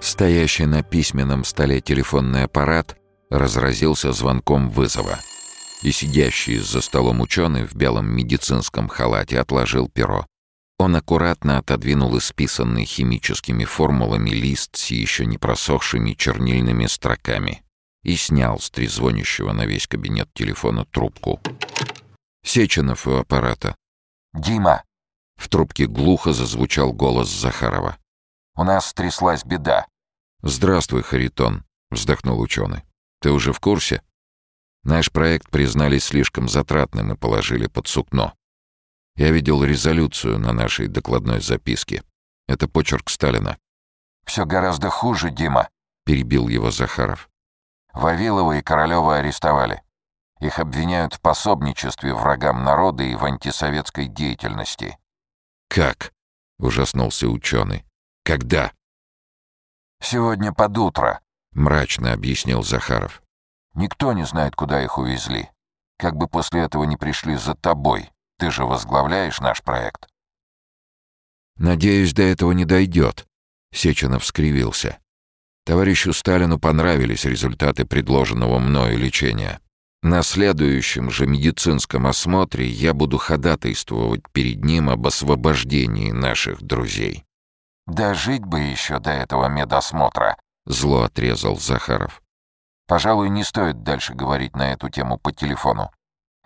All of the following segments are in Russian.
Стоящий на письменном столе телефонный аппарат разразился звонком вызова. И сидящий за столом ученый в белом медицинском халате отложил перо. Он аккуратно отодвинул исписанный химическими формулами лист с еще не просохшими чернильными строками и снял с трезвонящего на весь кабинет телефона трубку. Сеченов у аппарата. «Дима!» В трубке глухо зазвучал голос Захарова. «У нас стряслась беда. «Здравствуй, Харитон», — вздохнул ученый. «Ты уже в курсе? Наш проект признали слишком затратным и положили под сукно. Я видел резолюцию на нашей докладной записке. Это почерк Сталина». «Все гораздо хуже, Дима», — перебил его Захаров. «Вавилова и Королева арестовали. Их обвиняют в пособничестве врагам народа и в антисоветской деятельности». «Как?» — ужаснулся ученый. «Когда?» «Сегодня под утро», — мрачно объяснил Захаров. «Никто не знает, куда их увезли. Как бы после этого не пришли за тобой. Ты же возглавляешь наш проект». «Надеюсь, до этого не дойдет», — Сеченов скривился. Товарищу Сталину понравились результаты предложенного мною лечения. На следующем же медицинском осмотре я буду ходатайствовать перед ним об освобождении наших друзей. «Дожить бы еще до этого медосмотра», — зло отрезал Захаров. «Пожалуй, не стоит дальше говорить на эту тему по телефону.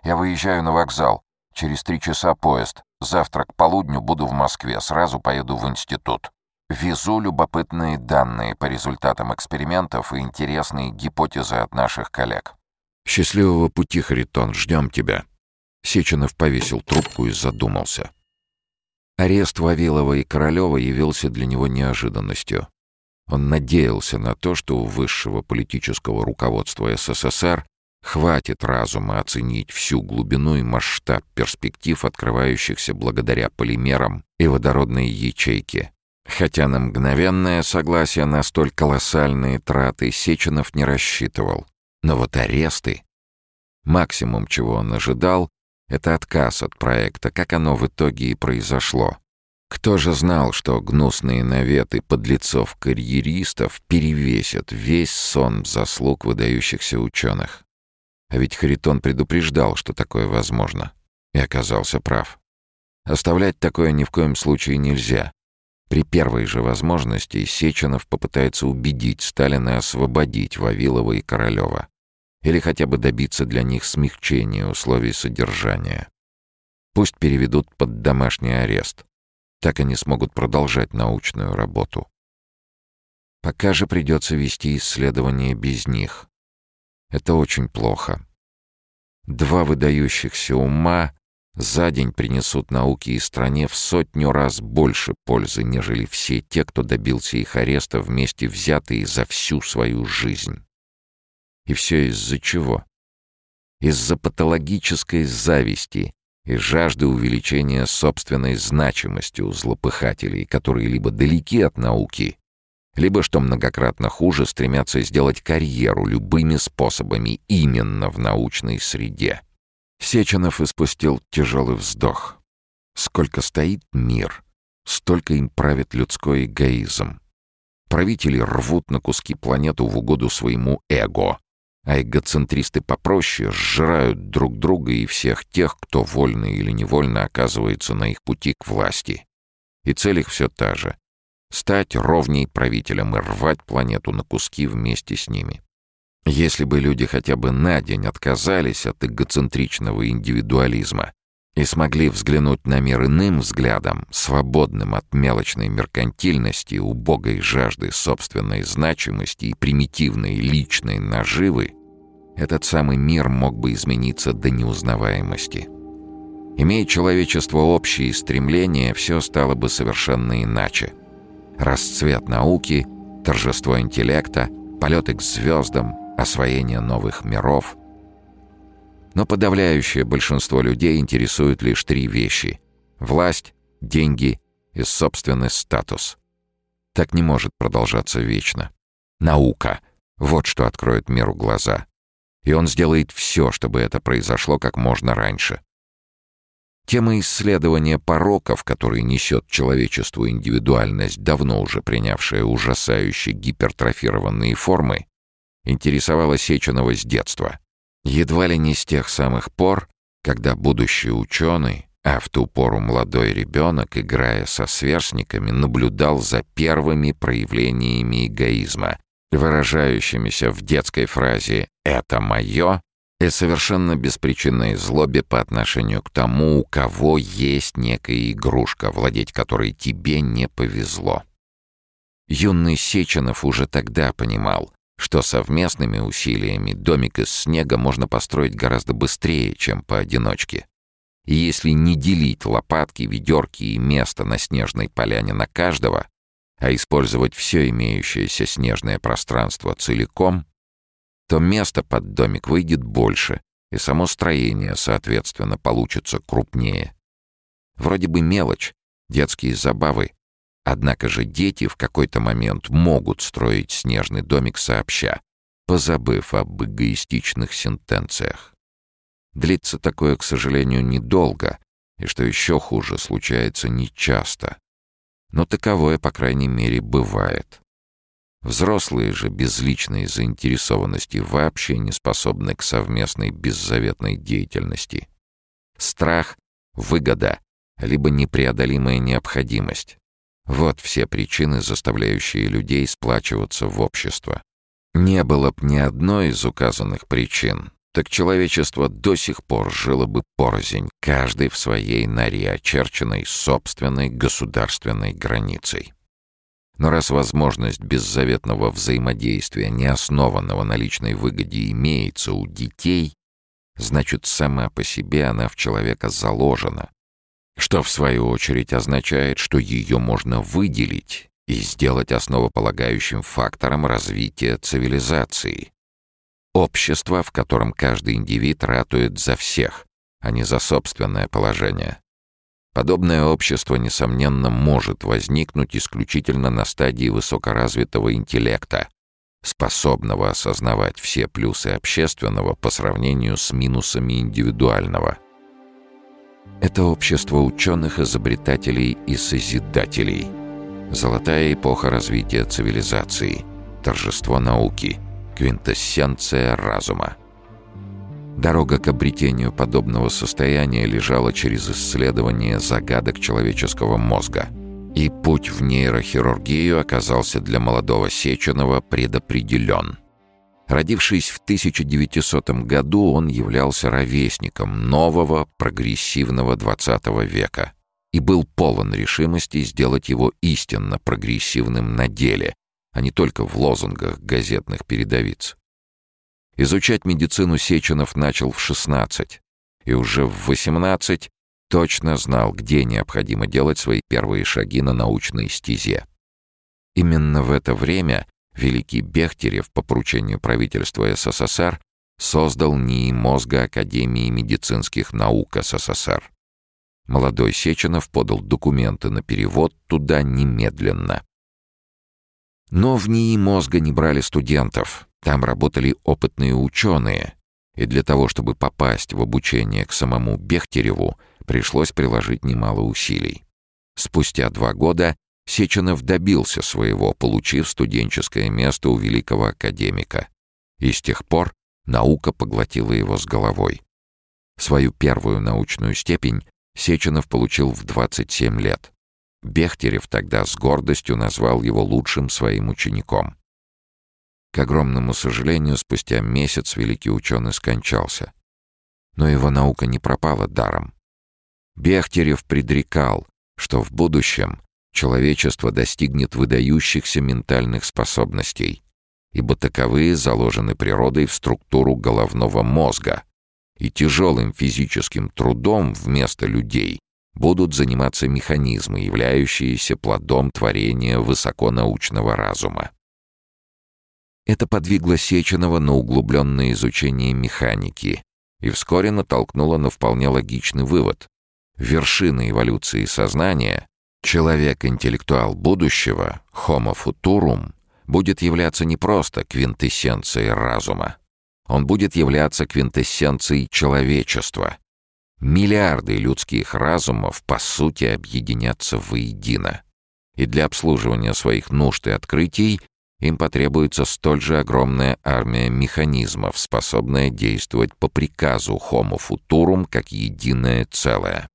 Я выезжаю на вокзал. Через три часа поезд. Завтра к полудню буду в Москве. Сразу поеду в институт. Везу любопытные данные по результатам экспериментов и интересные гипотезы от наших коллег». «Счастливого пути, Харитон. Ждем тебя». Сеченов повесил трубку и задумался. Арест Вавилова и Королева явился для него неожиданностью. Он надеялся на то, что у высшего политического руководства СССР хватит разума оценить всю глубину и масштаб перспектив, открывающихся благодаря полимерам и водородной ячейке. Хотя на мгновенное согласие на столь колоссальные траты Сеченов не рассчитывал. Но вот аресты... Максимум, чего он ожидал, это отказ от проекта, как оно в итоге и произошло. Кто же знал, что гнусные наветы подлецов-карьеристов перевесят весь сон заслуг выдающихся ученых? А ведь Харитон предупреждал, что такое возможно. И оказался прав. Оставлять такое ни в коем случае нельзя. При первой же возможности Сеченов попытается убедить Сталина освободить Вавилова и Королева или хотя бы добиться для них смягчения условий содержания. Пусть переведут под домашний арест. Так они смогут продолжать научную работу. Пока же придется вести исследования без них. Это очень плохо. Два выдающихся ума за день принесут науке и стране в сотню раз больше пользы, нежели все те, кто добился их ареста вместе взятые за всю свою жизнь. И все из-за чего? Из-за патологической зависти и жажды увеличения собственной значимости у злопыхателей, которые либо далеки от науки, либо, что многократно хуже, стремятся сделать карьеру любыми способами именно в научной среде. Сеченов испустил тяжелый вздох. Сколько стоит мир, столько им правит людской эгоизм. Правители рвут на куски планету в угоду своему эго, а эгоцентристы попроще сжирают друг друга и всех тех, кто вольно или невольно оказывается на их пути к власти. И цель их все та же — стать ровней правителем и рвать планету на куски вместе с ними. Если бы люди хотя бы на день отказались от эгоцентричного индивидуализма и смогли взглянуть на мир иным взглядом, свободным от мелочной меркантильности, убогой жажды собственной значимости и примитивной личной наживы, этот самый мир мог бы измениться до неузнаваемости. Имея человечество общие стремления, все стало бы совершенно иначе. Расцвет науки, торжество интеллекта, полеты к звездам, освоение новых миров — но подавляющее большинство людей интересуют лишь три вещи — власть, деньги и собственный статус. Так не может продолжаться вечно. Наука — вот что откроет миру глаза. И он сделает все, чтобы это произошло как можно раньше. Тема исследования пороков, которые несет человечеству индивидуальность, давно уже принявшая ужасающе гипертрофированные формы, интересовала Сеченова с детства. Едва ли не с тех самых пор, когда будущий ученый, а в ту пору молодой ребенок, играя со сверстниками, наблюдал за первыми проявлениями эгоизма, выражающимися в детской фразе «это мое» и совершенно беспричинной злобе по отношению к тому, у кого есть некая игрушка, владеть которой тебе не повезло. Юный Сеченов уже тогда понимал, что совместными усилиями домик из снега можно построить гораздо быстрее, чем поодиночке. И если не делить лопатки, ведерки и место на снежной поляне на каждого, а использовать все имеющееся снежное пространство целиком, то место под домик выйдет больше, и само строение, соответственно, получится крупнее. Вроде бы мелочь, детские забавы, однако же дети в какой-то момент могут строить снежный домик сообща, позабыв об эгоистичных сентенциях. Длится такое, к сожалению, недолго, и что еще хуже, случается нечасто. Но таковое, по крайней мере, бывает. Взрослые же без личной заинтересованности вообще не способны к совместной беззаветной деятельности. Страх, выгода, либо непреодолимая необходимость. Вот все причины, заставляющие людей сплачиваться в общество. Не было б ни одной из указанных причин, так человечество до сих пор жило бы порознь, каждый в своей норе, очерченной собственной государственной границей. Но раз возможность беззаветного взаимодействия, не основанного на личной выгоде, имеется у детей, значит, сама по себе она в человека заложена, что в свою очередь означает, что ее можно выделить и сделать основополагающим фактором развития цивилизации. Общество, в котором каждый индивид ратует за всех, а не за собственное положение. Подобное общество, несомненно, может возникнуть исключительно на стадии высокоразвитого интеллекта, способного осознавать все плюсы общественного по сравнению с минусами индивидуального. Это общество ученых, изобретателей и созидателей. Золотая эпоха развития цивилизации, торжество науки, квинтэссенция разума. Дорога к обретению подобного состояния лежала через исследование загадок человеческого мозга. И путь в нейрохирургию оказался для молодого Сеченова предопределен. Родившись в 1900 году, он являлся ровесником нового прогрессивного XX века и был полон решимости сделать его истинно прогрессивным на деле, а не только в лозунгах газетных передовиц. Изучать медицину Сеченов начал в 16 и уже в 18 точно знал, где необходимо делать свои первые шаги на научной стезе. Именно в это время великий Бехтерев по поручению правительства СССР создал НИИ мозга Академии медицинских наук СССР. Молодой Сеченов подал документы на перевод туда немедленно. Но в НИИ мозга не брали студентов, там работали опытные ученые, и для того, чтобы попасть в обучение к самому Бехтереву, пришлось приложить немало усилий. Спустя два года Сеченов добился своего, получив студенческое место у великого академика. И с тех пор наука поглотила его с головой. Свою первую научную степень Сеченов получил в 27 лет. Бехтерев тогда с гордостью назвал его лучшим своим учеником. К огромному сожалению, спустя месяц великий ученый скончался. Но его наука не пропала даром. Бехтерев предрекал, что в будущем человечество достигнет выдающихся ментальных способностей, ибо таковые заложены природой в структуру головного мозга, и тяжелым физическим трудом вместо людей будут заниматься механизмы, являющиеся плодом творения высоконаучного разума. Это подвигло Сеченова на углубленное изучение механики и вскоре натолкнуло на вполне логичный вывод. Вершина эволюции сознания, человек-интеллектуал будущего, Homo futurum, будет являться не просто квинтэссенцией разума. Он будет являться квинтэссенцией человечества. Миллиарды людских разумов, по сути, объединятся воедино. И для обслуживания своих нужд и открытий им потребуется столь же огромная армия механизмов, способная действовать по приказу Homo Futurum как единое целое.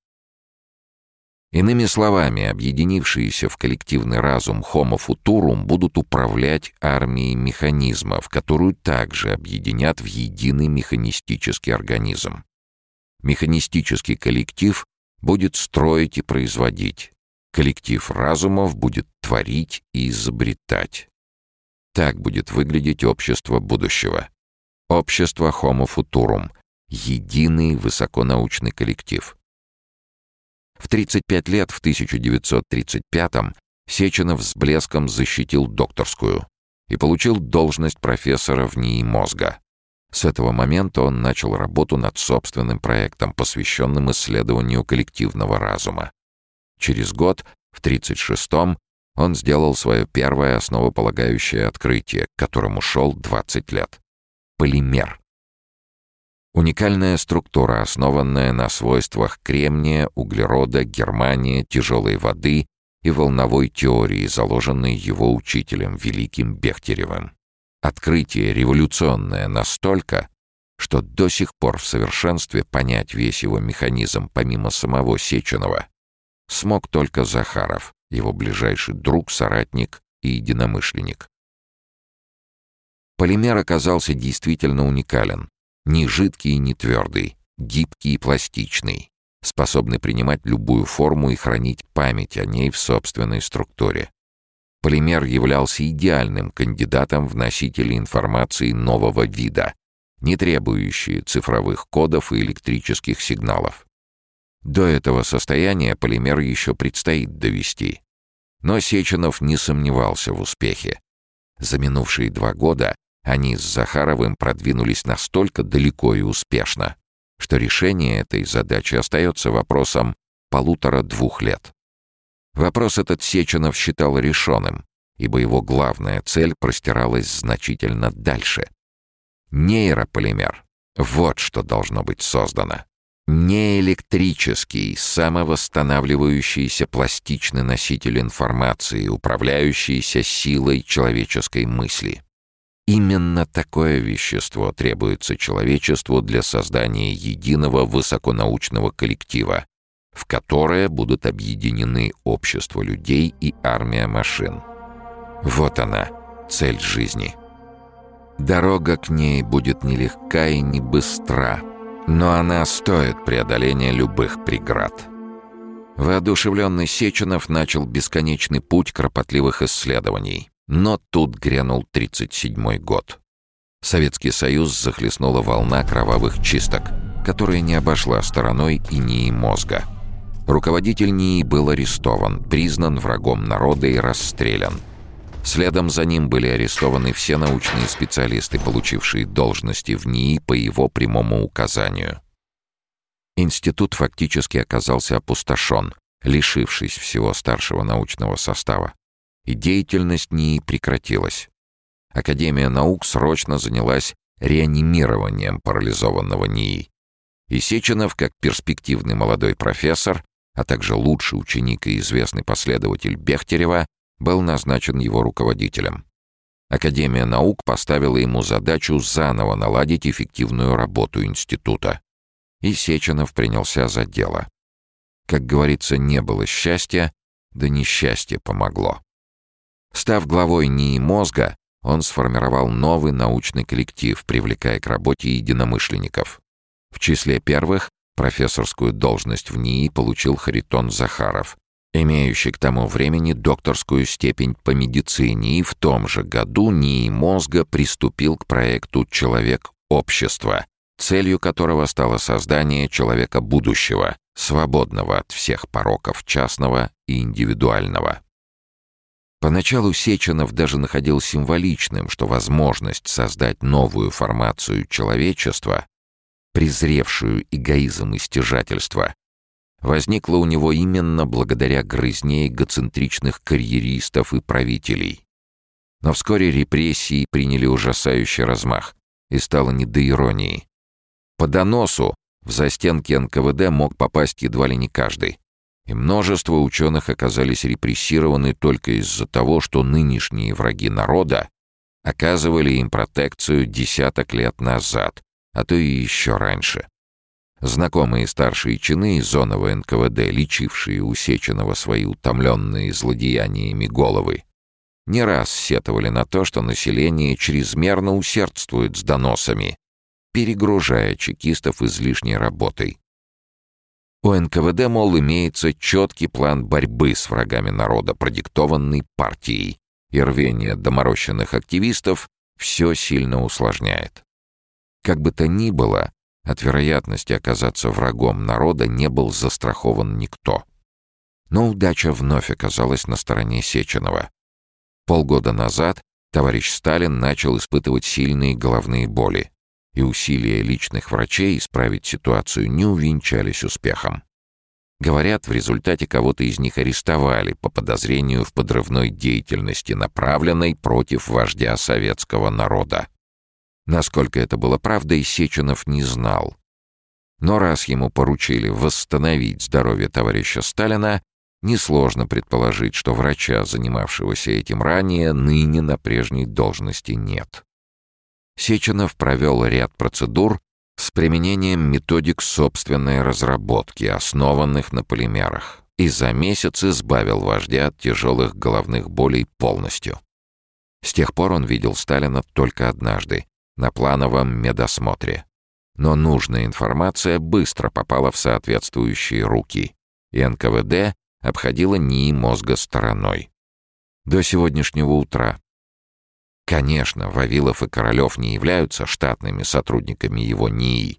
Иными словами, объединившиеся в коллективный разум Homo Futurum будут управлять армией механизмов, которую также объединят в единый механистический организм. Механистический коллектив будет строить и производить. Коллектив разумов будет творить и изобретать. Так будет выглядеть общество будущего. Общество Homo Futurum — единый высоконаучный коллектив. В 35 лет, в 1935-м, Сеченов с блеском защитил докторскую и получил должность профессора в НИИ мозга. С этого момента он начал работу над собственным проектом, посвященным исследованию коллективного разума. Через год, в 1936-м, он сделал свое первое основополагающее открытие, к которому шел 20 лет. Полимер. Уникальная структура, основанная на свойствах кремния, углерода, германия, тяжелой воды и волновой теории, заложенной его учителем, великим Бехтеревым. Открытие революционное настолько, что до сих пор в совершенстве понять весь его механизм помимо самого Сеченова смог только Захаров, его ближайший друг, соратник и единомышленник. Полимер оказался действительно уникален. Ни жидкий, ни твердый, гибкий и пластичный, способный принимать любую форму и хранить память о ней в собственной структуре. Полимер являлся идеальным кандидатом в носители информации нового вида, не требующие цифровых кодов и электрических сигналов. До этого состояния полимер еще предстоит довести. Но Сеченов не сомневался в успехе. За минувшие два года они с Захаровым продвинулись настолько далеко и успешно, что решение этой задачи остается вопросом полутора-двух лет. Вопрос этот Сеченов считал решенным, ибо его главная цель простиралась значительно дальше. Нейрополимер — вот что должно быть создано. Неэлектрический, самовосстанавливающийся пластичный носитель информации, управляющийся силой человеческой мысли. Именно такое вещество требуется человечеству для создания единого высоконаучного коллектива, в которое будут объединены общество людей и армия машин. Вот она, цель жизни. Дорога к ней будет нелегка и не быстра, но она стоит преодоления любых преград. Воодушевленный Сеченов начал бесконечный путь кропотливых исследований. Но тут грянул 37-й год. Советский Союз захлестнула волна кровавых чисток, которая не обошла стороной и НИИ мозга. Руководитель НИИ был арестован, признан врагом народа и расстрелян. Следом за ним были арестованы все научные специалисты, получившие должности в НИИ по его прямому указанию. Институт фактически оказался опустошен, лишившись всего старшего научного состава. И деятельность НИИ прекратилась. Академия наук срочно занялась реанимированием парализованного НИИ. И Сеченов, как перспективный молодой профессор, а также лучший ученик и известный последователь Бехтерева, был назначен его руководителем. Академия наук поставила ему задачу заново наладить эффективную работу института. И Сеченов принялся за дело. Как говорится, не было счастья, да несчастье помогло. Став главой НИИ мозга, он сформировал новый научный коллектив, привлекая к работе единомышленников. В числе первых профессорскую должность в НИИ получил Харитон Захаров, имеющий к тому времени докторскую степень по медицине, и в том же году НИИ мозга приступил к проекту «Человек-общество», целью которого стало создание человека будущего, свободного от всех пороков частного и индивидуального. Поначалу Сеченов даже находил символичным, что возможность создать новую формацию человечества, презревшую эгоизм и стяжательство, возникла у него именно благодаря грызне эгоцентричных карьеристов и правителей. Но вскоре репрессии приняли ужасающий размах, и стало не до иронии. По доносу В застенки НКВД мог попасть едва ли не каждый. И множество ученых оказались репрессированы только из-за того, что нынешние враги народа оказывали им протекцию десяток лет назад, а то и еще раньше. Знакомые старшие чины из зонового НКВД, лечившие у Сеченова свои утомленные злодеяниями головы, не раз сетовали на то, что население чрезмерно усердствует с доносами, перегружая чекистов излишней работой. У НКВД, мол, имеется четкий план борьбы с врагами народа, продиктованный партией, и рвение доморощенных активистов все сильно усложняет. Как бы то ни было, от вероятности оказаться врагом народа не был застрахован никто. Но удача вновь оказалась на стороне Сеченова. Полгода назад товарищ Сталин начал испытывать сильные головные боли, и усилия личных врачей исправить ситуацию не увенчались успехом. Говорят, в результате кого-то из них арестовали по подозрению в подрывной деятельности, направленной против вождя советского народа. Насколько это было правдой, Сеченов не знал. Но раз ему поручили восстановить здоровье товарища Сталина, несложно предположить, что врача, занимавшегося этим ранее, ныне на прежней должности нет. Сеченов провел ряд процедур, с применением методик собственной разработки, основанных на полимерах, и за месяц избавил вождя от тяжелых головных болей полностью. С тех пор он видел Сталина только однажды, на плановом медосмотре. Но нужная информация быстро попала в соответствующие руки, и НКВД обходила НИИ мозга стороной. До сегодняшнего утра Конечно, Вавилов и Королёв не являются штатными сотрудниками его НИИ.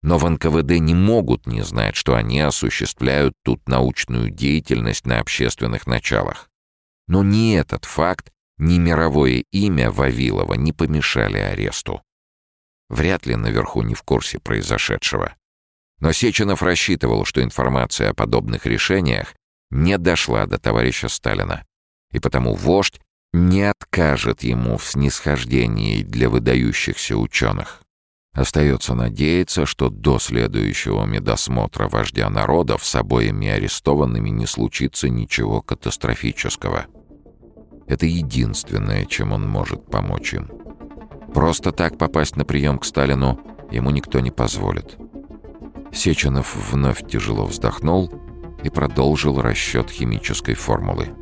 Но в НКВД не могут не знать, что они осуществляют тут научную деятельность на общественных началах. Но ни этот факт, ни мировое имя Вавилова не помешали аресту. Вряд ли наверху не в курсе произошедшего. Но Сеченов рассчитывал, что информация о подобных решениях не дошла до товарища Сталина. И потому вождь не откажет ему в снисхождении для выдающихся ученых. Остается надеяться, что до следующего медосмотра вождя народов с обоими арестованными не случится ничего катастрофического. Это единственное, чем он может помочь им. Просто так попасть на прием к Сталину ему никто не позволит. Сеченов вновь тяжело вздохнул и продолжил расчет химической формулы.